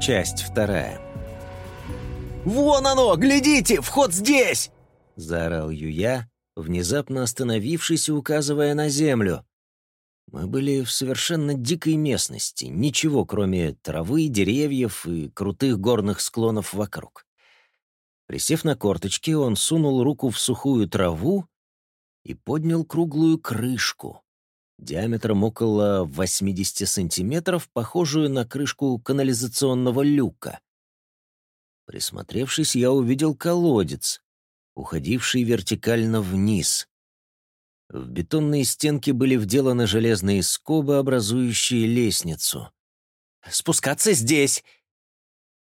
Часть вторая. «Вон оно! Глядите! Вход здесь!» — заорал Юя, внезапно остановившись и указывая на землю. Мы были в совершенно дикой местности, ничего, кроме травы, деревьев и крутых горных склонов вокруг. Присев на корточки, он сунул руку в сухую траву и поднял круглую крышку, диаметром около 80 сантиметров, похожую на крышку канализационного люка. Присмотревшись, я увидел колодец, уходивший вертикально вниз. В бетонные стенки были вделаны железные скобы, образующие лестницу. «Спускаться здесь!»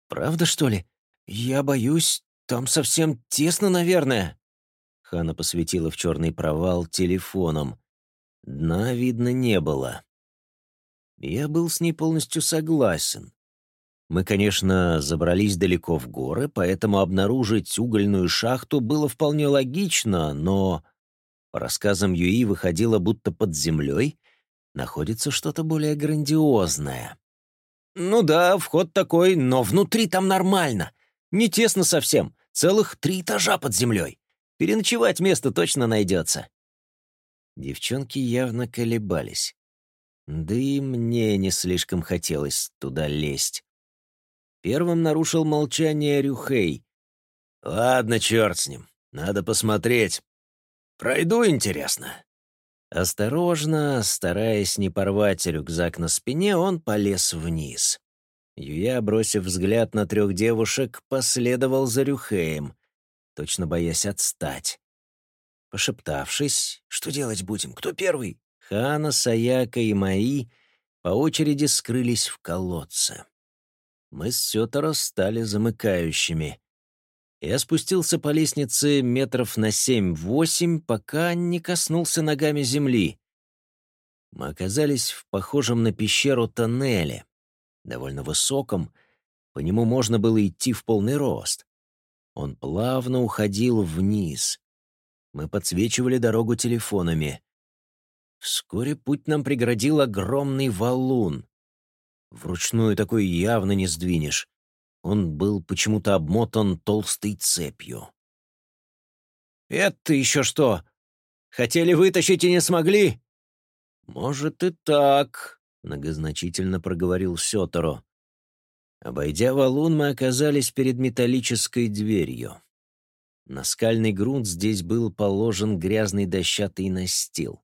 «Правда, что ли? Я боюсь, там совсем тесно, наверное». Хана посветила в черный провал телефоном. Дна видно не было. Я был с ней полностью согласен. Мы, конечно, забрались далеко в горы, поэтому обнаружить угольную шахту было вполне логично, но, по рассказам Юи, выходило, будто под землей находится что-то более грандиозное. «Ну да, вход такой, но внутри там нормально. Не тесно совсем, целых три этажа под землей. Переночевать место точно найдется». Девчонки явно колебались. Да и мне не слишком хотелось туда лезть. Первым нарушил молчание Рюхей. «Ладно, черт с ним. Надо посмотреть. Пройду, интересно». Осторожно, стараясь не порвать рюкзак на спине, он полез вниз. Юя, бросив взгляд на трех девушек, последовал за Рюхеем, точно боясь отстать. Пошептавшись, что делать будем, кто первый, Хана, Саяка и мои по очереди скрылись в колодце. Мы с Сёторо стали замыкающими. Я спустился по лестнице метров на семь-восемь, пока не коснулся ногами земли. Мы оказались в похожем на пещеру тоннеле, довольно высоком, по нему можно было идти в полный рост. Он плавно уходил вниз. Мы подсвечивали дорогу телефонами. Вскоре путь нам преградил огромный валун. Вручную такой явно не сдвинешь. Он был почему-то обмотан толстой цепью. «Это еще что? Хотели вытащить и не смогли?» «Может и так», — многозначительно проговорил Сёторо. Обойдя валун, мы оказались перед металлической дверью. На скальный грунт здесь был положен грязный дощатый настил.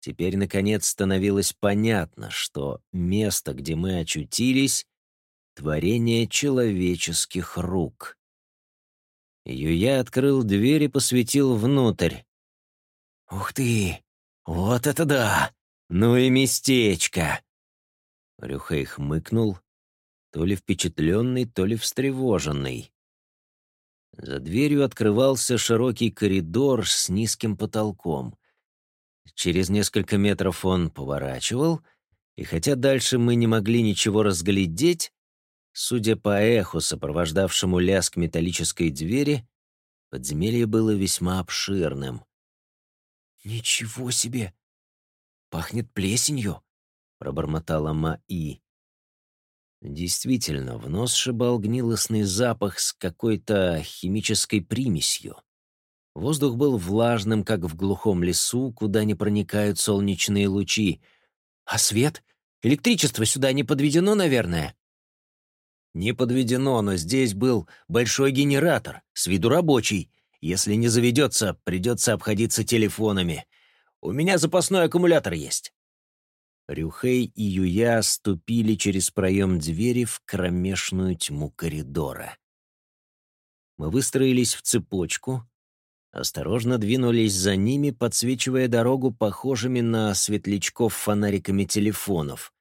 Теперь, наконец, становилось понятно, что место, где мы очутились, — творение человеческих рук. Юя открыл дверь и посветил внутрь. «Ух ты! Вот это да! Ну и местечко!» Рюхей хмыкнул, то ли впечатленный, то ли встревоженный. За дверью открывался широкий коридор с низким потолком. Через несколько метров он поворачивал, и хотя дальше мы не могли ничего разглядеть, судя по эху, сопровождавшему лязг металлической двери, подземелье было весьма обширным. «Ничего себе! Пахнет плесенью!» — пробормотала Маи. Действительно, в нос шибал гнилостный запах с какой-то химической примесью. Воздух был влажным, как в глухом лесу, куда не проникают солнечные лучи. «А свет? Электричество сюда не подведено, наверное?» «Не подведено, но здесь был большой генератор, с виду рабочий. Если не заведется, придется обходиться телефонами. У меня запасной аккумулятор есть». Рюхей и Юя ступили через проем двери в кромешную тьму коридора. Мы выстроились в цепочку, осторожно двинулись за ними, подсвечивая дорогу похожими на светлячков фонариками телефонов.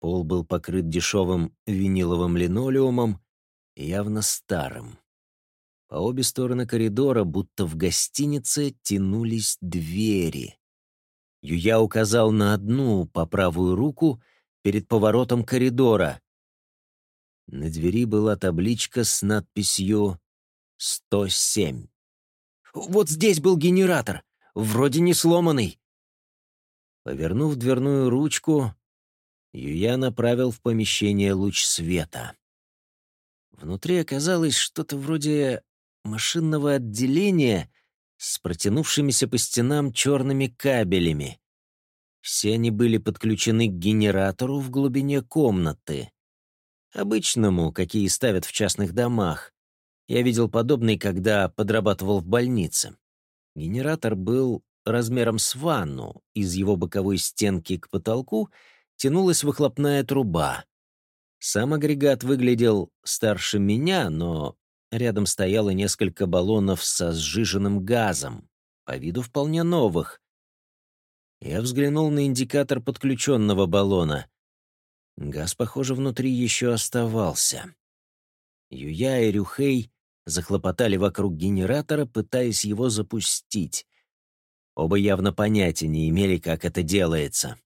Пол был покрыт дешевым виниловым линолеумом, явно старым. По обе стороны коридора, будто в гостинице, тянулись двери. Юя указал на одну по правую руку перед поворотом коридора. На двери была табличка с надписью «107». «Вот здесь был генератор, вроде не сломанный». Повернув дверную ручку, Юя направил в помещение луч света. Внутри оказалось что-то вроде машинного отделения с протянувшимися по стенам черными кабелями. Все они были подключены к генератору в глубине комнаты. Обычному, какие ставят в частных домах. Я видел подобный, когда подрабатывал в больнице. Генератор был размером с ванну, из его боковой стенки к потолку тянулась выхлопная труба. Сам агрегат выглядел старше меня, но рядом стояло несколько баллонов со сжиженным газом, по виду вполне новых. Я взглянул на индикатор подключенного баллона. Газ, похоже, внутри еще оставался. Юя и Рюхей захлопотали вокруг генератора, пытаясь его запустить. Оба явно понятия не имели, как это делается.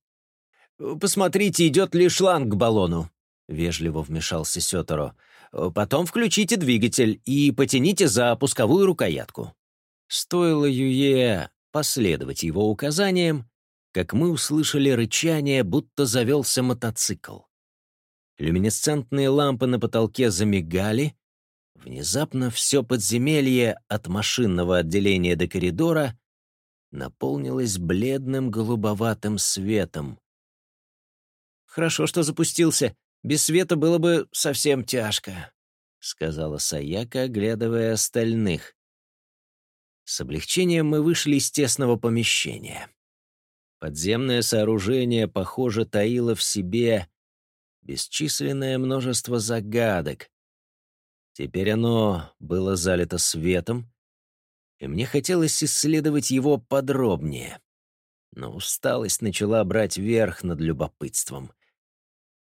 «Посмотрите, идет ли шланг к баллону», — вежливо вмешался Сёторо. «Потом включите двигатель и потяните за пусковую рукоятку». Стоило Юе последовать его указаниям, как мы услышали рычание, будто завелся мотоцикл. Люминесцентные лампы на потолке замигали. Внезапно все подземелье от машинного отделения до коридора наполнилось бледным голубоватым светом. «Хорошо, что запустился. Без света было бы совсем тяжко», — сказала Саяка, оглядывая остальных. С облегчением мы вышли из тесного помещения. Подземное сооружение, похоже, таило в себе бесчисленное множество загадок. Теперь оно было залито светом, и мне хотелось исследовать его подробнее. Но усталость начала брать верх над любопытством.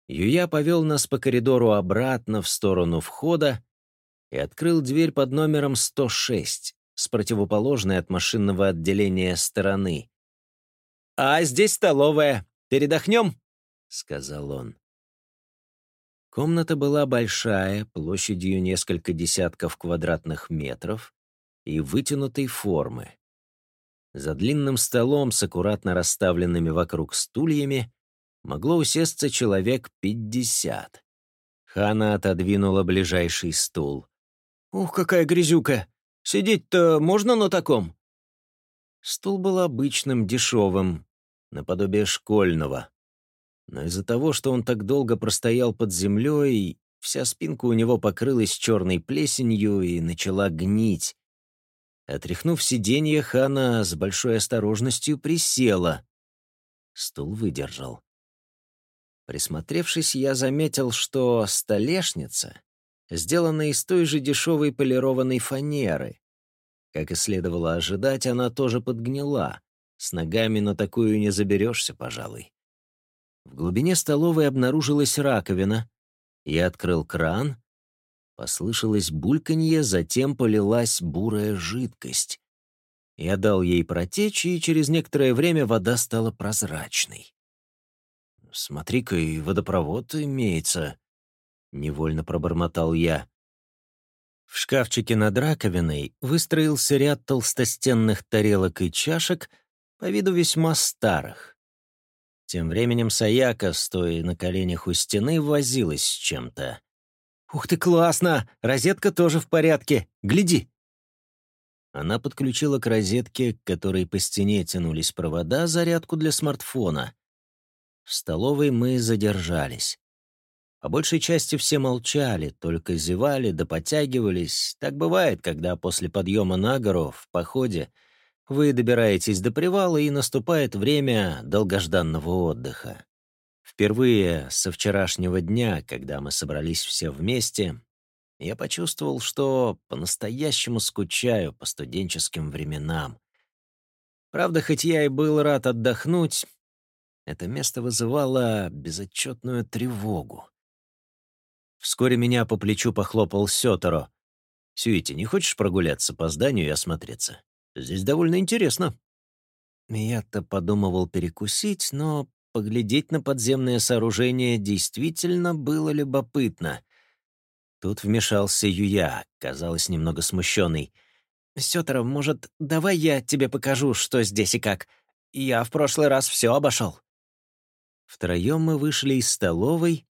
Юя повел нас по коридору обратно в сторону входа и открыл дверь под номером 106 с противоположной от машинного отделения стороны. «А здесь столовая. Передохнем?» — сказал он. Комната была большая, площадью несколько десятков квадратных метров и вытянутой формы. За длинным столом с аккуратно расставленными вокруг стульями могло усесться человек пятьдесят. Хана отодвинула ближайший стул. «Ух, какая грязюка! Сидеть-то можно на таком?» Стул был обычным, дешевым, наподобие школьного. Но из-за того, что он так долго простоял под землей, вся спинка у него покрылась черной плесенью и начала гнить. Отряхнув сиденье, Хана с большой осторожностью присела. Стул выдержал. Присмотревшись, я заметил, что столешница сделана из той же дешевой полированной фанеры. Как и следовало ожидать, она тоже подгнила. С ногами на такую не заберешься, пожалуй. В глубине столовой обнаружилась раковина. Я открыл кран. Послышалось бульканье, затем полилась бурая жидкость. Я дал ей протечь, и через некоторое время вода стала прозрачной. «Смотри-ка, и водопровод имеется», — невольно пробормотал я. В шкафчике над раковиной выстроился ряд толстостенных тарелок и чашек, по виду весьма старых. Тем временем Саяка, стоя на коленях у стены, возилась с чем-то. «Ух ты, классно! Розетка тоже в порядке! Гляди!» Она подключила к розетке, к которой по стене тянулись провода, зарядку для смартфона. В столовой мы задержались. По большей части все молчали, только зевали да потягивались. Так бывает, когда после подъема на гору, в походе, вы добираетесь до привала, и наступает время долгожданного отдыха. Впервые со вчерашнего дня, когда мы собрались все вместе, я почувствовал, что по-настоящему скучаю по студенческим временам. Правда, хоть я и был рад отдохнуть, это место вызывало безотчетную тревогу. Вскоре меня по плечу похлопал Сёторо. «Сюити, не хочешь прогуляться по зданию и осмотреться? Здесь довольно интересно». Я-то подумывал перекусить, но поглядеть на подземное сооружение действительно было любопытно. Тут вмешался Юя, казалось, немного смущенный. «Сёторо, может, давай я тебе покажу, что здесь и как? Я в прошлый раз все обошел. Втроем мы вышли из столовой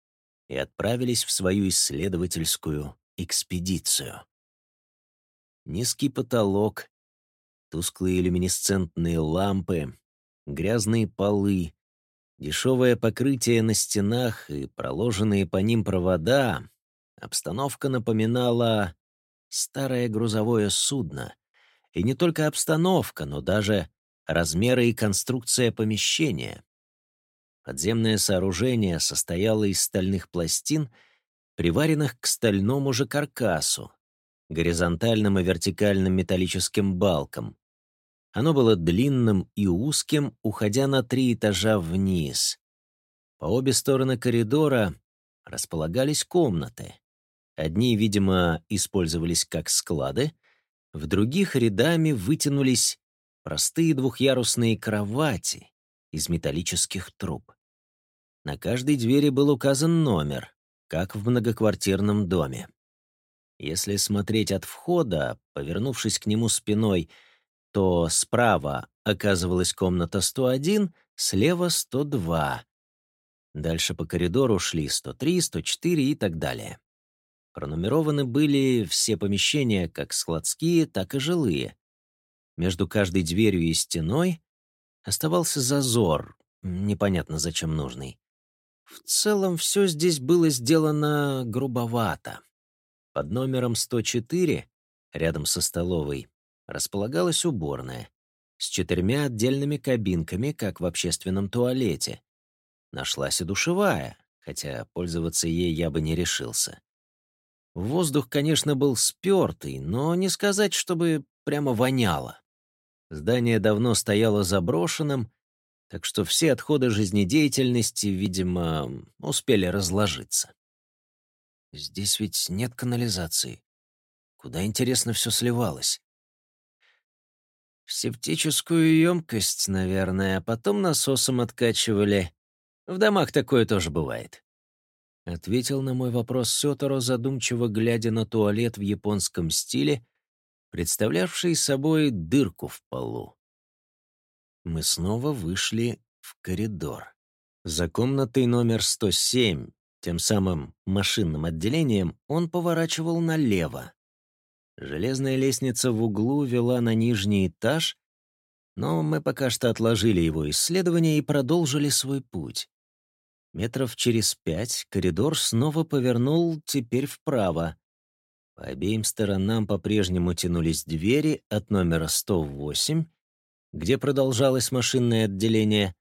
и отправились в свою исследовательскую экспедицию. Низкий потолок, тусклые люминесцентные лампы, грязные полы, дешевое покрытие на стенах и проложенные по ним провода, обстановка напоминала старое грузовое судно. И не только обстановка, но даже размеры и конструкция помещения. Подземное сооружение состояло из стальных пластин, приваренных к стальному же каркасу, горизонтальным и вертикальным металлическим балкам. Оно было длинным и узким, уходя на три этажа вниз. По обе стороны коридора располагались комнаты. Одни, видимо, использовались как склады, в других рядами вытянулись простые двухъярусные кровати, из металлических труб. На каждой двери был указан номер, как в многоквартирном доме. Если смотреть от входа, повернувшись к нему спиной, то справа оказывалась комната 101, слева — 102. Дальше по коридору шли 103, 104 и так далее. Пронумерованы были все помещения, как складские, так и жилые. Между каждой дверью и стеной Оставался зазор, непонятно зачем нужный. В целом все здесь было сделано грубовато. Под номером 104, рядом со столовой, располагалась уборная с четырьмя отдельными кабинками, как в общественном туалете. Нашлась и душевая, хотя пользоваться ей я бы не решился. Воздух, конечно, был спёртый, но не сказать, чтобы прямо воняло. Здание давно стояло заброшенным, так что все отходы жизнедеятельности, видимо, успели разложиться. Здесь ведь нет канализации. Куда, интересно, все сливалось? В септическую емкость, наверное, а потом насосом откачивали. В домах такое тоже бывает. Ответил на мой вопрос Сёторо, задумчиво глядя на туалет в японском стиле, представлявший собой дырку в полу. Мы снова вышли в коридор. За комнатой номер 107, тем самым машинным отделением, он поворачивал налево. Железная лестница в углу вела на нижний этаж, но мы пока что отложили его исследование и продолжили свой путь. Метров через пять коридор снова повернул теперь вправо, по обеим сторонам по-прежнему тянулись двери от номера 108, где продолжалось машинное отделение,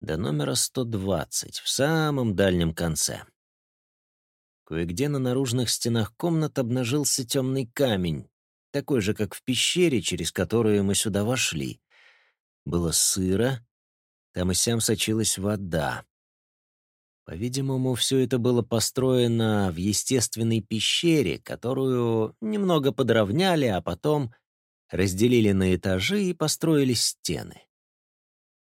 до номера 120, в самом дальнем конце. Кое-где на наружных стенах комнат обнажился темный камень, такой же, как в пещере, через которую мы сюда вошли. Было сыро, там и сям сочилась вода. По-видимому, все это было построено в естественной пещере, которую немного подровняли, а потом разделили на этажи и построили стены.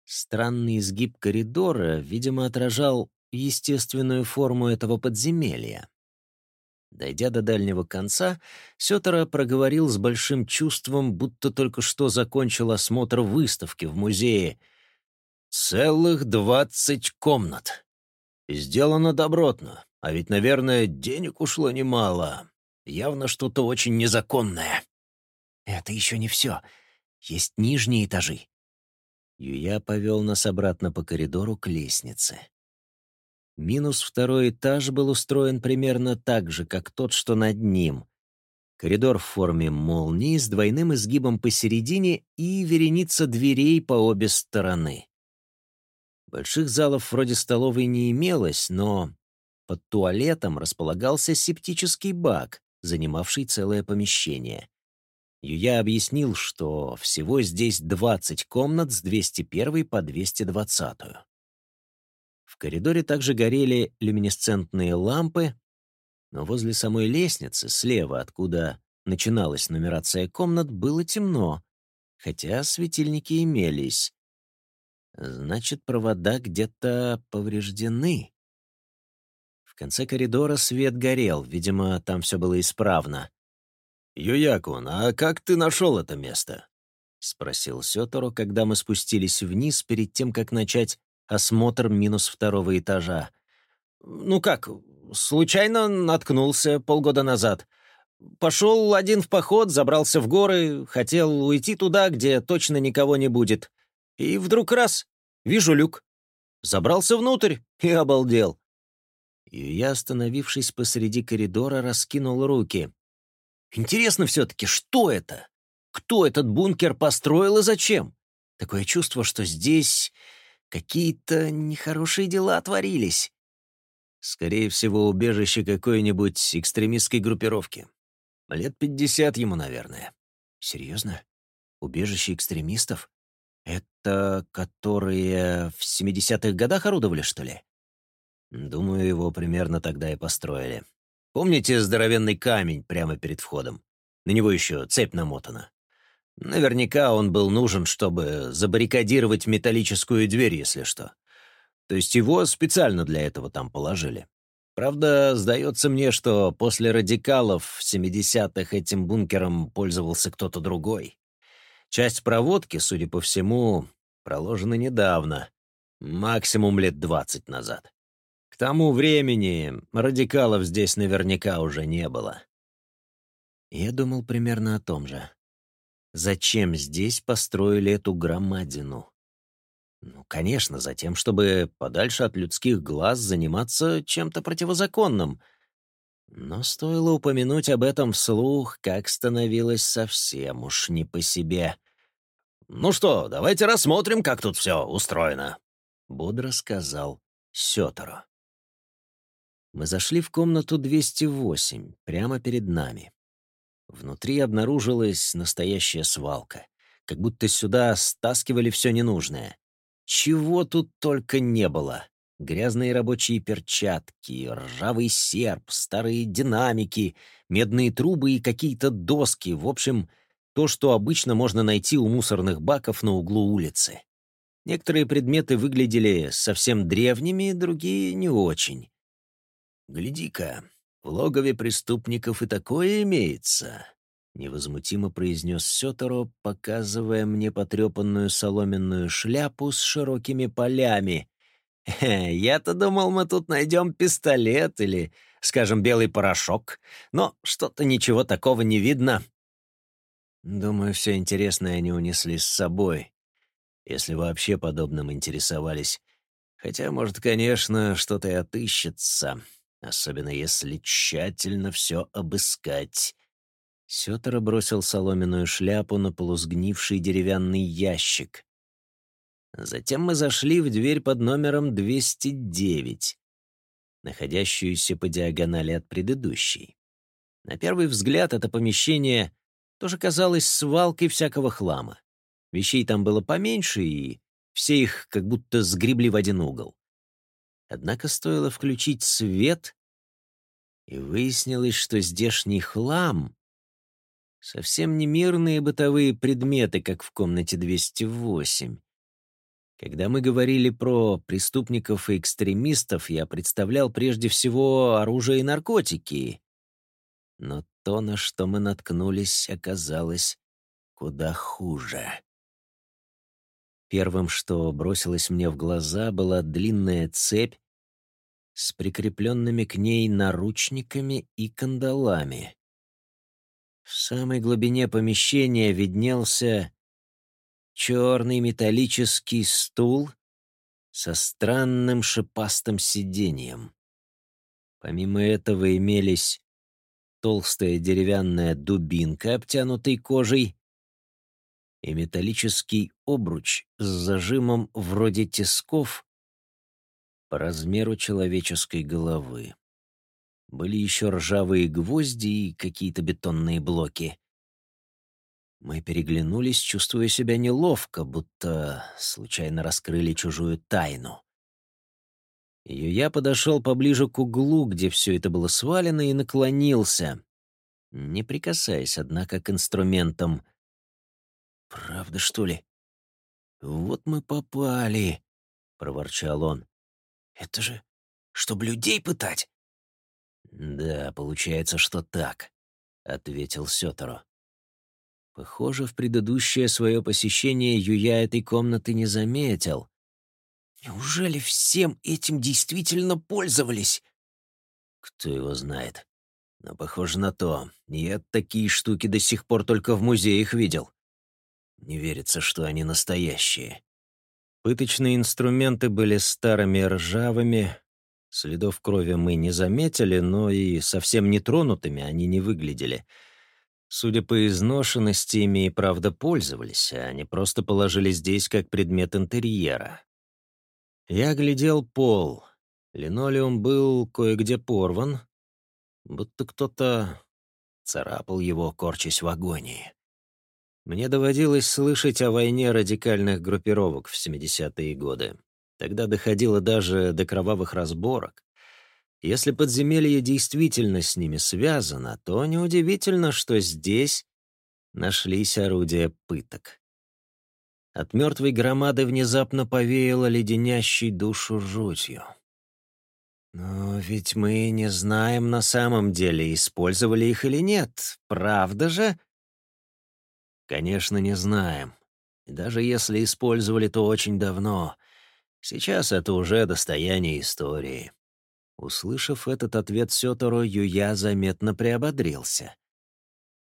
Странный изгиб коридора, видимо, отражал естественную форму этого подземелья. Дойдя до дальнего конца, Сётора проговорил с большим чувством, будто только что закончил осмотр выставки в музее. «Целых двадцать комнат!» Сделано добротно, а ведь, наверное, денег ушло немало. Явно что-то очень незаконное. Это еще не все. Есть нижние этажи. Юя повел нас обратно по коридору к лестнице. Минус второй этаж был устроен примерно так же, как тот, что над ним. Коридор в форме молнии с двойным изгибом посередине и вереница дверей по обе стороны. Больших залов вроде столовой не имелось, но под туалетом располагался септический бак, занимавший целое помещение. Юя объяснил, что всего здесь 20 комнат с 201 по 220. В коридоре также горели люминесцентные лампы, но возле самой лестницы, слева, откуда начиналась нумерация комнат, было темно, хотя светильники имелись. Значит, провода где-то повреждены. В конце коридора свет горел, видимо, там все было исправно. «Юякун, а как ты нашел это место?» — спросил Сётору, когда мы спустились вниз перед тем, как начать осмотр минус второго этажа. «Ну как, случайно наткнулся полгода назад. Пошел один в поход, забрался в горы, хотел уйти туда, где точно никого не будет. И вдруг раз — вижу люк. Забрался внутрь и обалдел. И я, остановившись посреди коридора, раскинул руки. Интересно все-таки, что это? Кто этот бункер построил и зачем? Такое чувство, что здесь какие-то нехорошие дела творились. Скорее всего, убежище какой-нибудь экстремистской группировки. Лет пятьдесят ему, наверное. Серьезно? Убежище экстремистов? Это которые в 70-х годах орудовали, что ли? Думаю, его примерно тогда и построили. Помните здоровенный камень прямо перед входом? На него еще цепь намотана. Наверняка он был нужен, чтобы забаррикадировать металлическую дверь, если что. То есть его специально для этого там положили. Правда, сдается мне, что после радикалов в 70-х этим бункером пользовался кто-то другой. Часть проводки, судя по всему, проложена недавно, максимум лет 20 назад. К тому времени радикалов здесь наверняка уже не было. Я думал примерно о том же. Зачем здесь построили эту громадину? Ну, конечно, за тем, чтобы подальше от людских глаз заниматься чем-то противозаконным. Но стоило упомянуть об этом вслух, как становилось совсем уж не по себе. «Ну что, давайте рассмотрим, как тут все устроено», — бодро сказал Сёторо. Мы зашли в комнату 208, прямо перед нами. Внутри обнаружилась настоящая свалка, как будто сюда стаскивали все ненужное. Чего тут только не было. Грязные рабочие перчатки, ржавый серп, старые динамики, медные трубы и какие-то доски. В общем, то, что обычно можно найти у мусорных баков на углу улицы. Некоторые предметы выглядели совсем древними, другие — не очень. «Гляди-ка, в логове преступников и такое имеется», — невозмутимо произнес Сёторо, показывая мне потрепанную соломенную шляпу с широкими полями. «Я-то думал, мы тут найдем пистолет или, скажем, белый порошок, но что-то ничего такого не видно». Думаю, все интересное они унесли с собой, если вообще подобным интересовались. Хотя, может, конечно, что-то и отыщется, особенно если тщательно все обыскать. Сётора бросил соломенную шляпу на полусгнивший деревянный ящик. Затем мы зашли в дверь под номером 209, находящуюся по диагонали от предыдущей. На первый взгляд это помещение тоже казалось свалкой всякого хлама. Вещей там было поменьше, и все их как будто сгребли в один угол. Однако стоило включить свет, и выяснилось, что здешний хлам Совсем не мирные бытовые предметы, как в комнате 208. Когда мы говорили про преступников и экстремистов, я представлял прежде всего оружие и наркотики. Но то, на что мы наткнулись, оказалось куда хуже. Первым, что бросилось мне в глаза, была длинная цепь с прикрепленными к ней наручниками и кандалами. В самой глубине помещения виднелся черный металлический стул со странным шипастым сиденьем. Помимо этого имелись толстая деревянная дубинка, обтянутой кожей, и металлический обруч с зажимом вроде тисков по размеру человеческой головы. Были еще ржавые гвозди и какие-то бетонные блоки. Мы переглянулись, чувствуя себя неловко, будто случайно раскрыли чужую тайну. И я подошел поближе к углу, где все это было свалено, и наклонился, не прикасаясь, однако, к инструментам. «Правда, что ли? Вот мы попали», — проворчал он. «Это же, чтобы людей пытать?» «Да, получается, что так», — ответил Сёторо. Похоже, в предыдущее свое посещение Юя этой комнаты не заметил. «Неужели всем этим действительно пользовались?» Кто его знает. Но похоже на то. Я такие штуки до сих пор только в музеях видел. Не верится, что они настоящие. Пыточные инструменты были старыми ржавыми. Следов крови мы не заметили, но и совсем нетронутыми они не выглядели. Судя по изношенности, ими и правда пользовались, а они просто положили здесь как предмет интерьера. Я глядел пол. Линолеум был кое-где порван, будто кто-то царапал его, корчась в агонии. Мне доводилось слышать о войне радикальных группировок в 70-е годы. Тогда доходило даже до кровавых разборок. Если подземелье действительно с ними связано, то неудивительно, что здесь нашлись орудия пыток. От мертвой громады внезапно повеяло леденящей душу жутью. Но ведь мы не знаем на самом деле, использовали их или нет, правда же? Конечно, не знаем. И даже если использовали, то очень давно. Сейчас это уже достояние истории. Услышав этот ответ Сёторо, Юя заметно приободрился.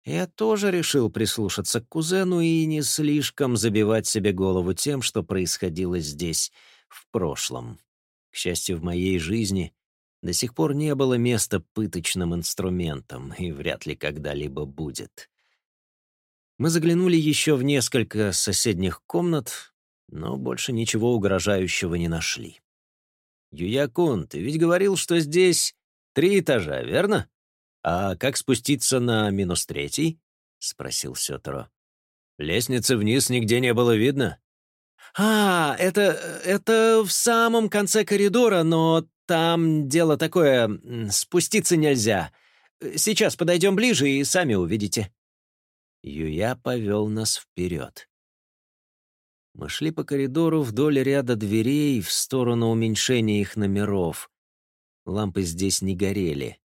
Я тоже решил прислушаться к кузену и не слишком забивать себе голову тем, что происходило здесь в прошлом. К счастью, в моей жизни до сих пор не было места пыточным инструментам, и вряд ли когда-либо будет. Мы заглянули еще в несколько соседних комнат, но больше ничего угрожающего не нашли. «Юякун, ты ведь говорил, что здесь три этажа, верно? А как спуститься на минус третий?» — спросил Сёторо. «Лестницы вниз нигде не было видно?» «А, это... это в самом конце коридора, но там дело такое... спуститься нельзя. Сейчас подойдем ближе и сами увидите». Юя повел нас вперед. Мы шли по коридору вдоль ряда дверей в сторону уменьшения их номеров. Лампы здесь не горели.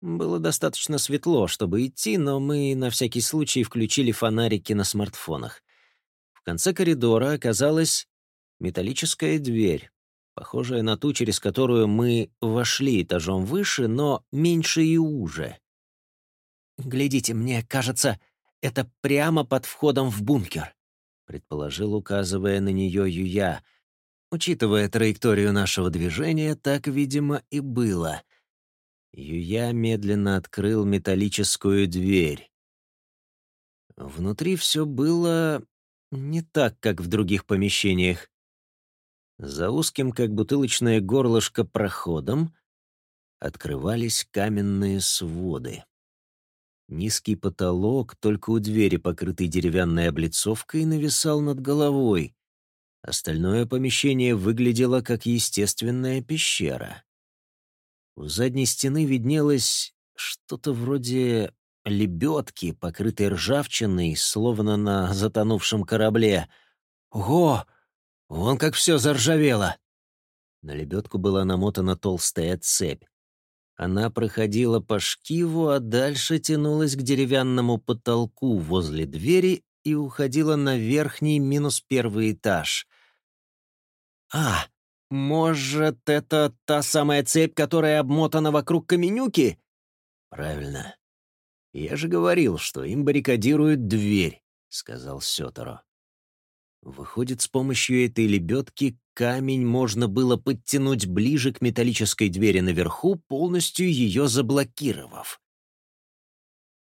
Было достаточно светло, чтобы идти, но мы на всякий случай включили фонарики на смартфонах. В конце коридора оказалась металлическая дверь, похожая на ту, через которую мы вошли этажом выше, но меньше и уже. «Глядите, мне кажется, это прямо под входом в бункер», — предположил, указывая на нее Юя. Учитывая траекторию нашего движения, так, видимо, и было. Юя медленно открыл металлическую дверь. Внутри все было не так, как в других помещениях. За узким, как бутылочное горлышко, проходом открывались каменные своды. Низкий потолок, только у двери, покрытый деревянной облицовкой, нависал над головой. Остальное помещение выглядело как естественная пещера. У задней стены виднелось что-то вроде лебедки, покрытой ржавчиной, словно на затонувшем корабле. «Ого! Вон как все заржавело!» На лебедку была намотана толстая цепь. Она проходила по шкиву, а дальше тянулась к деревянному потолку возле двери и уходила на верхний минус первый этаж. «А, может, это та самая цепь, которая обмотана вокруг каменюки?» «Правильно. Я же говорил, что им баррикадируют дверь», — сказал Сёторо. Выходит, с помощью этой лебедки камень можно было подтянуть ближе к металлической двери наверху, полностью ее заблокировав.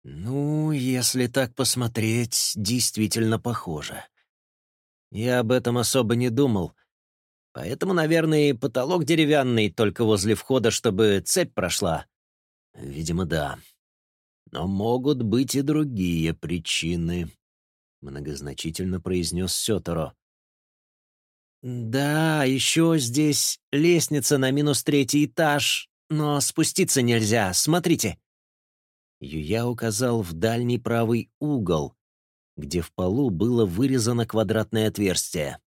Ну, если так посмотреть, действительно похоже. Я об этом особо не думал. Поэтому, наверное, и потолок деревянный только возле входа, чтобы цепь прошла. Видимо, да. Но могут быть и другие причины многозначительно произнес Сёторо. «Да, еще здесь лестница на минус третий этаж, но спуститься нельзя, смотрите». Юя указал в дальний правый угол, где в полу было вырезано квадратное отверстие.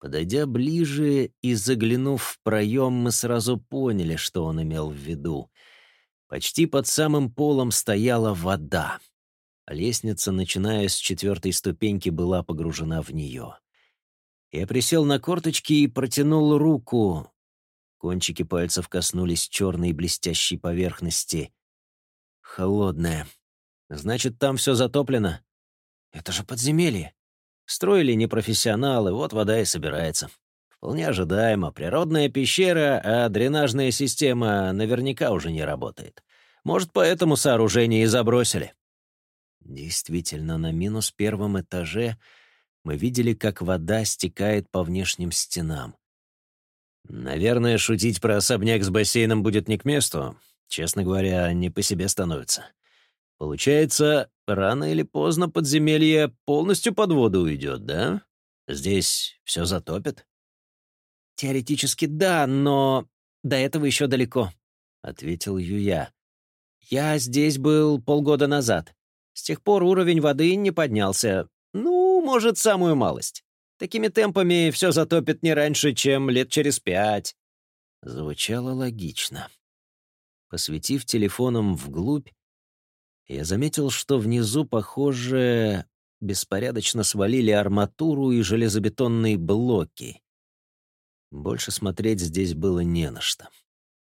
Подойдя ближе и заглянув в проем, мы сразу поняли, что он имел в виду. Почти под самым полом стояла вода. Лестница, начиная с четвертой ступеньки, была погружена в нее. Я присел на корточки и протянул руку. Кончики пальцев коснулись черной блестящей поверхности. Холодная. Значит, там все затоплено. Это же подземелье. Строили непрофессионалы, вот вода и собирается. Вполне ожидаемо. Природная пещера, а дренажная система наверняка уже не работает. Может, поэтому сооружение и забросили. Действительно, на минус первом этаже мы видели, как вода стекает по внешним стенам. Наверное, шутить про особняк с бассейном будет не к месту. Честно говоря, не по себе становится. Получается, рано или поздно подземелье полностью под воду уйдет, да? Здесь все затопит? Теоретически да, но до этого еще далеко, — ответил Юя. Я здесь был полгода назад. С тех пор уровень воды не поднялся. Ну, может, самую малость. Такими темпами все затопит не раньше, чем лет через пять. Звучало логично. Посветив телефоном вглубь, я заметил, что внизу, похоже, беспорядочно свалили арматуру и железобетонные блоки. Больше смотреть здесь было не на что.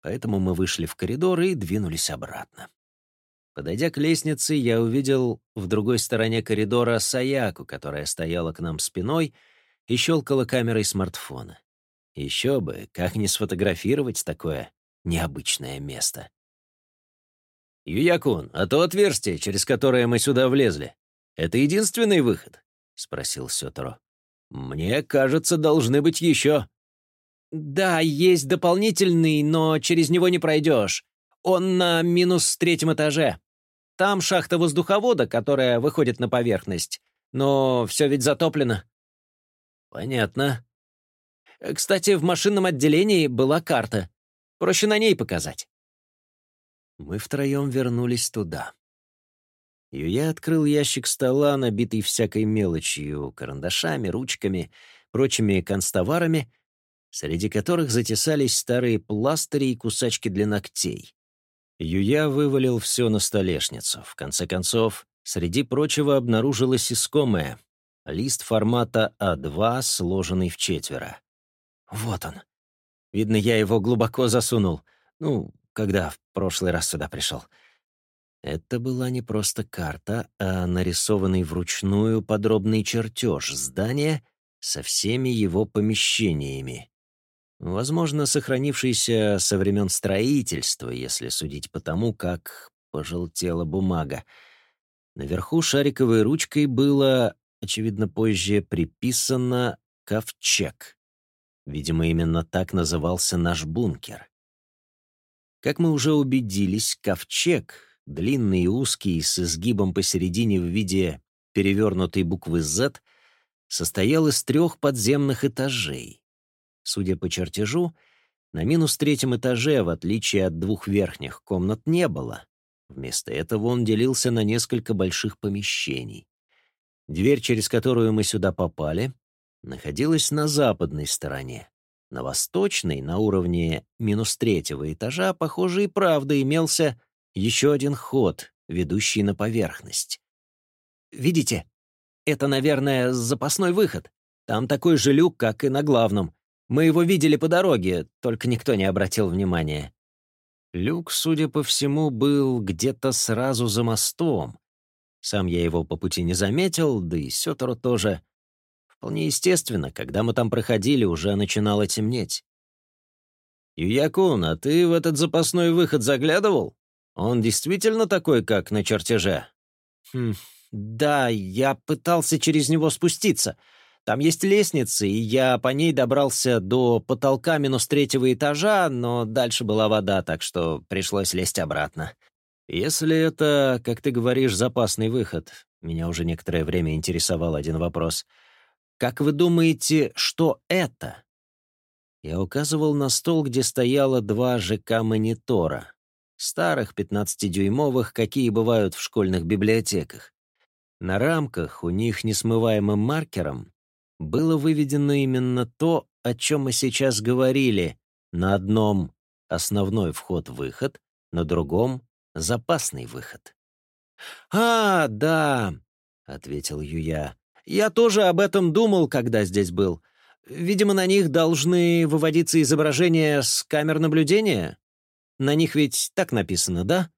Поэтому мы вышли в коридор и двинулись обратно. Подойдя к лестнице, я увидел в другой стороне коридора Саяку, которая стояла к нам спиной и щелкала камерой смартфона. Еще бы, как не сфотографировать такое необычное место. «Юякун, а то отверстие, через которое мы сюда влезли, это единственный выход?» — спросил Сёторо. «Мне кажется, должны быть еще». «Да, есть дополнительный, но через него не пройдешь. Он на минус третьем этаже. Там шахта воздуховода, которая выходит на поверхность. Но все ведь затоплено». «Понятно». «Кстати, в машинном отделении была карта. Проще на ней показать». Мы втроем вернулись туда. Юя открыл ящик стола, набитый всякой мелочью, карандашами, ручками, прочими констоварами, среди которых затесались старые пластыри и кусачки для ногтей. Юя вывалил все на столешницу. В конце концов, среди прочего обнаружилось искомое — лист формата А2, сложенный в четверо. Вот он. Видно, я его глубоко засунул. Ну, когда в прошлый раз сюда пришел. Это была не просто карта, а нарисованный вручную подробный чертеж здания со всеми его помещениями. Возможно, сохранившийся со времен строительства, если судить по тому, как пожелтела бумага. Наверху шариковой ручкой было, очевидно, позже приписано «ковчег». Видимо, именно так назывался наш бункер. Как мы уже убедились, ковчег, длинный и узкий, с изгибом посередине в виде перевернутой буквы «Z», состоял из трех подземных этажей. Судя по чертежу, на минус третьем этаже, в отличие от двух верхних, комнат не было. Вместо этого он делился на несколько больших помещений. Дверь, через которую мы сюда попали, находилась на западной стороне. На восточной, на уровне минус третьего этажа, похоже, и правда имелся еще один ход, ведущий на поверхность. «Видите? Это, наверное, запасной выход. Там такой же люк, как и на главном. Мы его видели по дороге, только никто не обратил внимания». Люк, судя по всему, был где-то сразу за мостом. Сам я его по пути не заметил, да и Сётору тоже. Вполне естественно, когда мы там проходили, уже начинало темнеть. «Юякун, а ты в этот запасной выход заглядывал? Он действительно такой, как на чертеже?» «Хм, да, я пытался через него спуститься. Там есть лестница, и я по ней добрался до потолка минус третьего этажа, но дальше была вода, так что пришлось лезть обратно. Если это, как ты говоришь, запасный выход, меня уже некоторое время интересовал один вопрос — как вы думаете, что это? Я указывал на стол, где стояло два ЖК-монитора. Старых 15-дюймовых, какие бывают в школьных библиотеках. На рамках у них несмываемым маркером было выведено именно то, о чем мы сейчас говорили. На одном — основной вход-выход, на другом — запасный выход. «А, да», — ответил Юя. Я тоже об этом думал, когда здесь был. Видимо, на них должны выводиться изображения с камер наблюдения. На них ведь так написано, да?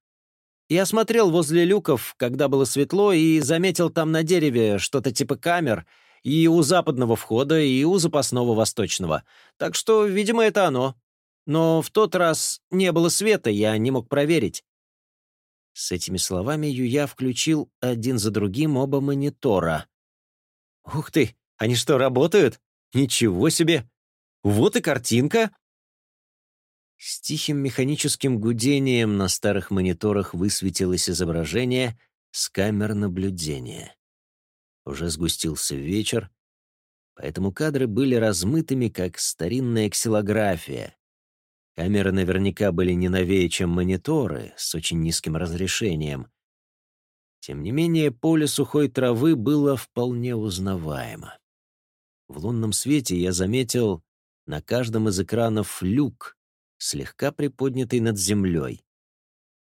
Я смотрел возле люков, когда было светло, и заметил там на дереве что-то типа камер и у западного входа, и у запасного восточного. Так что, видимо, это оно. Но в тот раз не было света, я не мог проверить. С этими словами Юя включил один за другим оба монитора. «Ух ты! Они что, работают? Ничего себе! Вот и картинка!» С тихим механическим гудением на старых мониторах высветилось изображение с камер наблюдения. Уже сгустился вечер, поэтому кадры были размытыми, как старинная ксилография. Камеры наверняка были не новее, чем мониторы, с очень низким разрешением. Тем не менее, поле сухой травы было вполне узнаваемо. В лунном свете я заметил на каждом из экранов люк, слегка приподнятый над землей.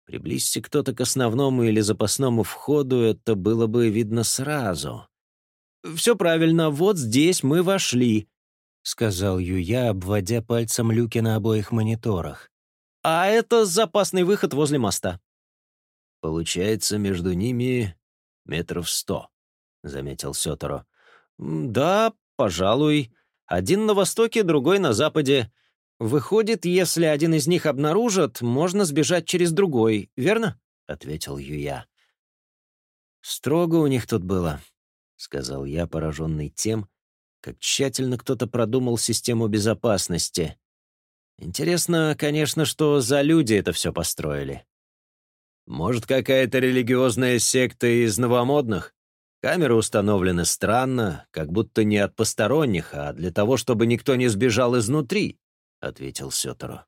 Приблизься кто-то к основному или запасному входу, это было бы видно сразу. «Все правильно, вот здесь мы вошли», — сказал Юя, обводя пальцем люки на обоих мониторах. «А это запасный выход возле моста». «Получается, между ними метров сто», — заметил Сёторо. «Да, пожалуй. Один на востоке, другой на западе. «Выходит, если один из них обнаружат, можно сбежать через другой, верно?» — ответил Юя. «Строго у них тут было», — сказал я, пораженный тем, как тщательно кто-то продумал систему безопасности. Интересно, конечно, что за люди это все построили. Может, какая-то религиозная секта из новомодных? Камеры установлены странно, как будто не от посторонних, а для того, чтобы никто не сбежал изнутри. — ответил Сёторо.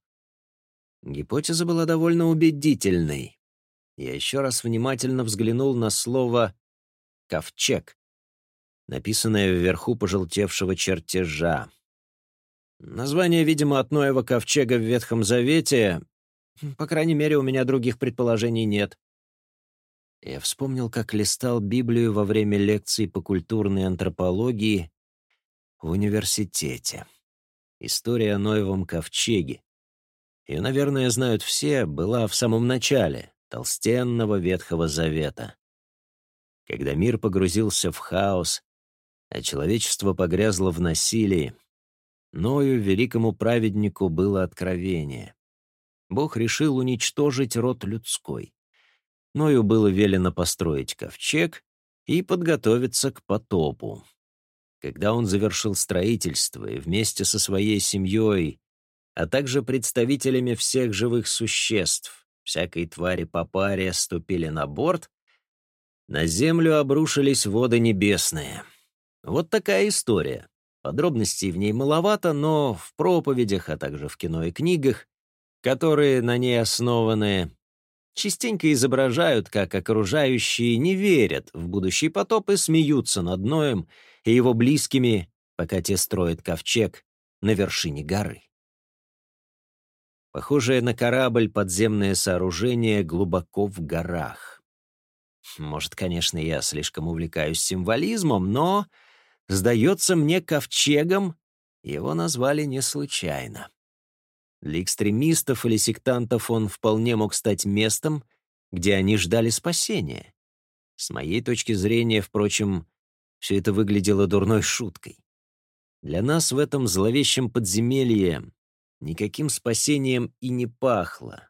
Гипотеза была довольно убедительной. Я еще раз внимательно взглянул на слово «ковчег», написанное вверху пожелтевшего чертежа. Название, видимо, от Ноева ковчега в Ветхом Завете. По крайней мере, у меня других предположений нет. Я вспомнил, как листал Библию во время лекций по культурной антропологии в университете. История о Ноевом ковчеге. Ее, наверное, знают все, была в самом начале толстенного Ветхого Завета. Когда мир погрузился в хаос, а человечество погрязло в насилии, Ною, великому праведнику, было откровение. Бог решил уничтожить род людской. Ною было велено построить ковчег и подготовиться к потопу. Когда он завершил строительство и вместе со своей семьей, а также представителями всех живых существ, всякой твари по паре, ступили на борт, на землю обрушились воды небесные. Вот такая история. Подробностей в ней маловато, но в проповедях, а также в кино и книгах, которые на ней основаны, частенько изображают, как окружающие не верят в будущий потоп и смеются над Ноем и его близкими, пока те строят ковчег на вершине горы. Похожее на корабль подземное сооружение глубоко в горах. Может, конечно, я слишком увлекаюсь символизмом, но, сдается мне, ковчегом его назвали не случайно. Для экстремистов или сектантов он вполне мог стать местом, где они ждали спасения. С моей точки зрения, впрочем, все это выглядело дурной шуткой. Для нас в этом зловещем подземелье никаким спасением и не пахло.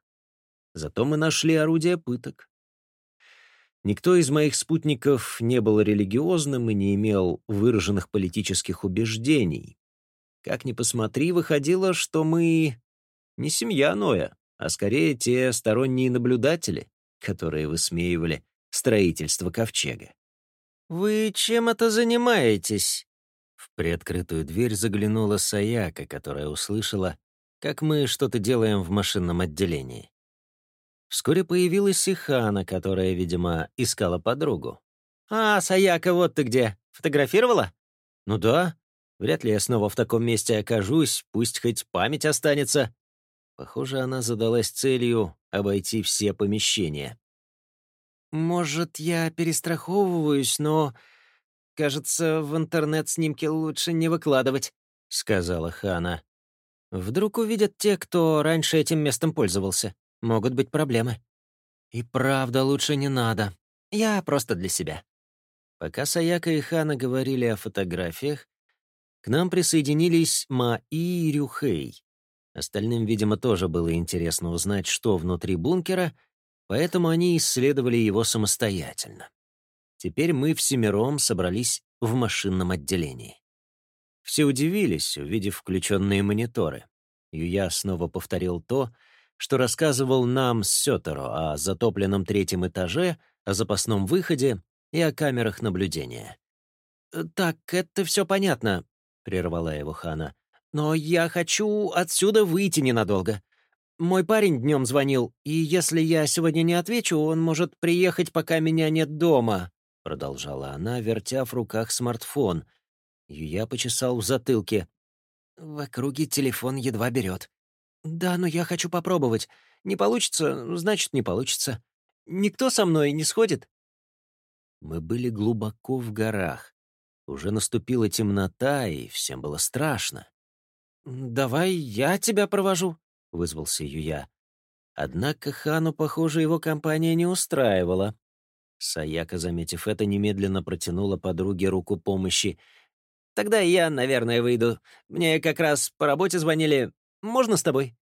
Зато мы нашли орудие пыток. Никто из моих спутников не был религиозным и не имел выраженных политических убеждений. Как ни посмотри, выходило, что мы не семья Ноя, а скорее те сторонние наблюдатели, которые высмеивали строительство ковчега. «Вы чем это занимаетесь?» В приоткрытую дверь заглянула Саяка, которая услышала, как мы что-то делаем в машинном отделении. Вскоре появилась и Хана, которая, видимо, искала подругу. «А, Саяка, вот ты где! Фотографировала?» «Ну да. Вряд ли я снова в таком месте окажусь, пусть хоть память останется». Похоже, она задалась целью обойти все помещения. «Может, я перестраховываюсь, но, кажется, в интернет снимки лучше не выкладывать», — сказала Хана. «Вдруг увидят те, кто раньше этим местом пользовался. Могут быть проблемы». «И правда, лучше не надо. Я просто для себя». Пока Саяка и Хана говорили о фотографиях, к нам присоединились Ма и Рюхей. Остальным, видимо, тоже было интересно узнать, что внутри бункера, поэтому они исследовали его самостоятельно. Теперь мы всемиром собрались в машинном отделении. Все удивились, увидев включенные мониторы. Юя снова повторил то, что рассказывал нам Сётеро о затопленном третьем этаже, о запасном выходе и о камерах наблюдения. «Так, это все понятно», — прервала его Хана. «Но я хочу отсюда выйти ненадолго. Мой парень днем звонил, и если я сегодня не отвечу, он может приехать, пока меня нет дома», — продолжала она, вертя в руках смартфон. Я почесал в затылке. В округе телефон едва берет. «Да, но я хочу попробовать. Не получится, значит, не получится. Никто со мной не сходит?» Мы были глубоко в горах. Уже наступила темнота, и всем было страшно. «Давай я тебя провожу», — вызвался Юя. Однако Хану, похоже, его компания не устраивала. Саяка, заметив это, немедленно протянула подруге руку помощи. «Тогда я, наверное, выйду. Мне как раз по работе звонили. Можно с тобой?»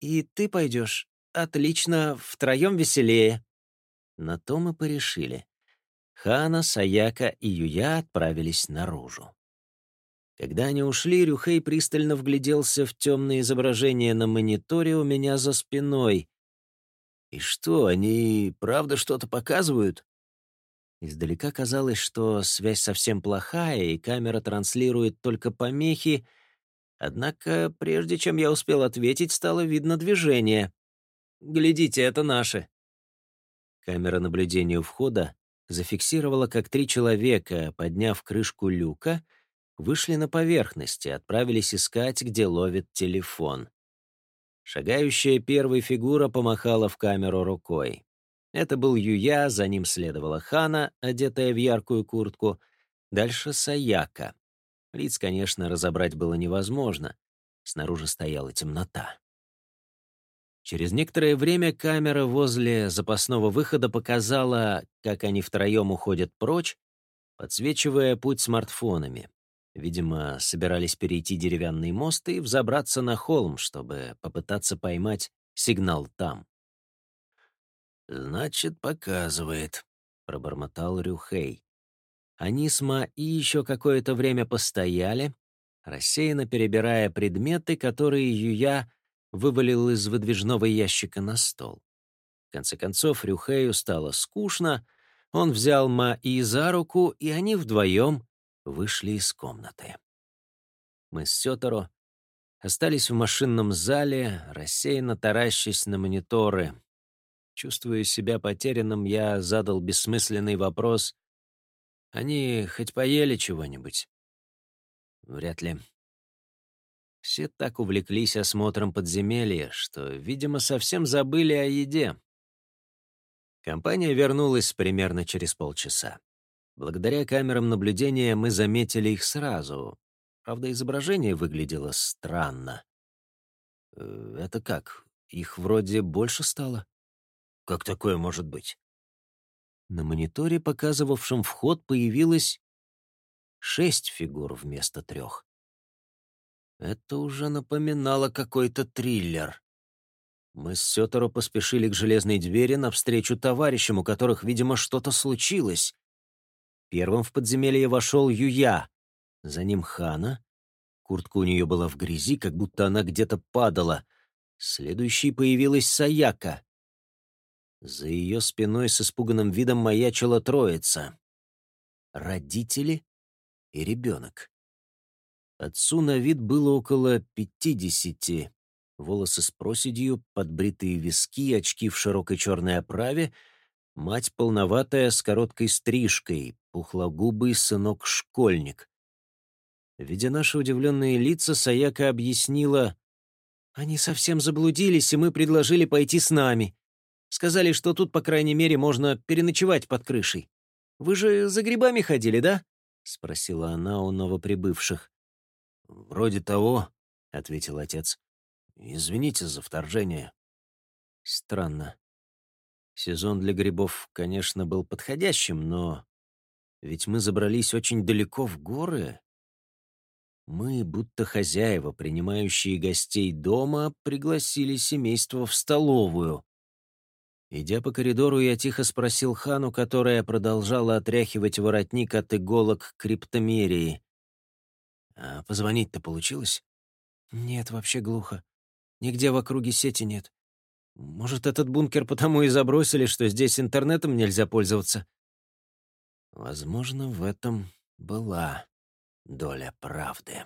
«И ты пойдешь. Отлично, втроем веселее». На то мы порешили. Хана, Саяка и Юя отправились наружу. Когда они ушли, Рюхей пристально вгляделся в темное изображение на мониторе у меня за спиной. «И что, они правда что-то показывают?» Издалека казалось, что связь совсем плохая, и камера транслирует только помехи, однако прежде чем я успел ответить, стало видно движение. «Глядите, это наши». Камера наблюдения у входа зафиксировала, как три человека, подняв крышку люка, вышли на поверхность и отправились искать, где ловит телефон. Шагающая первая фигура помахала в камеру рукой. Это был Юя, за ним следовала Хана, одетая в яркую куртку, дальше Саяка. Лиц, конечно, разобрать было невозможно. Снаружи стояла темнота. Через некоторое время камера возле запасного выхода показала, как они втроем уходят прочь, подсвечивая путь смартфонами. Видимо, собирались перейти деревянный мост и взобраться на холм, чтобы попытаться поймать сигнал там. «Значит, показывает», — пробормотал Рюхей. Они с Ма и еще какое-то время постояли, рассеянно перебирая предметы, которые Юя вывалил из выдвижного ящика на стол. В конце концов, Рюхею стало скучно, он взял Ма и за руку, и они вдвоем вышли из комнаты. Мы с Сёторо остались в машинном зале, рассеянно таращась на мониторы. Чувствуя себя потерянным, я задал бессмысленный вопрос. «Они хоть поели чего-нибудь?» «Вряд ли», все так увлеклись осмотром подземелья, что, видимо, совсем забыли о еде. Компания вернулась примерно через полчаса. Благодаря камерам наблюдения мы заметили их сразу. Правда, изображение выглядело странно. Э, «Это как? Их вроде больше стало?» «Как такое может быть?» На мониторе, показывавшем вход, появилось шесть фигур вместо трех. Это уже напоминало какой-то триллер. Мы с Сёторо поспешили к железной двери навстречу товарищам, у которых, видимо, что-то случилось. Первым в подземелье вошел Юя, за ним Хана. Куртка у нее была в грязи, как будто она где-то падала. Следующей появилась Саяка. За ее спиной с испуганным видом маячила троица. Родители и ребенок. Отцу на вид было около пятидесяти. Волосы с проседью, подбритые виски, очки в широкой черной оправе. Мать полноватая, с короткой стрижкой, пухлогубый сынок-школьник. Видя наши удивленные лица, Саяка объяснила, «Они совсем заблудились, и мы предложили пойти с нами. Сказали, что тут, по крайней мере, можно переночевать под крышей. Вы же за грибами ходили, да?» — спросила она у новоприбывших. «Вроде того», — ответил отец. «Извините за вторжение». Странно. Сезон для грибов, конечно, был подходящим, но ведь мы забрались очень далеко в горы. Мы, будто хозяева, принимающие гостей дома, пригласили семейство в столовую. Идя по коридору, я тихо спросил Хану, которая продолжала отряхивать воротник от иголок криптомерии. «А позвонить-то получилось?» «Нет, вообще глухо. Нигде в округе сети нет. Может, этот бункер потому и забросили, что здесь интернетом нельзя пользоваться?» Возможно, в этом была доля правды.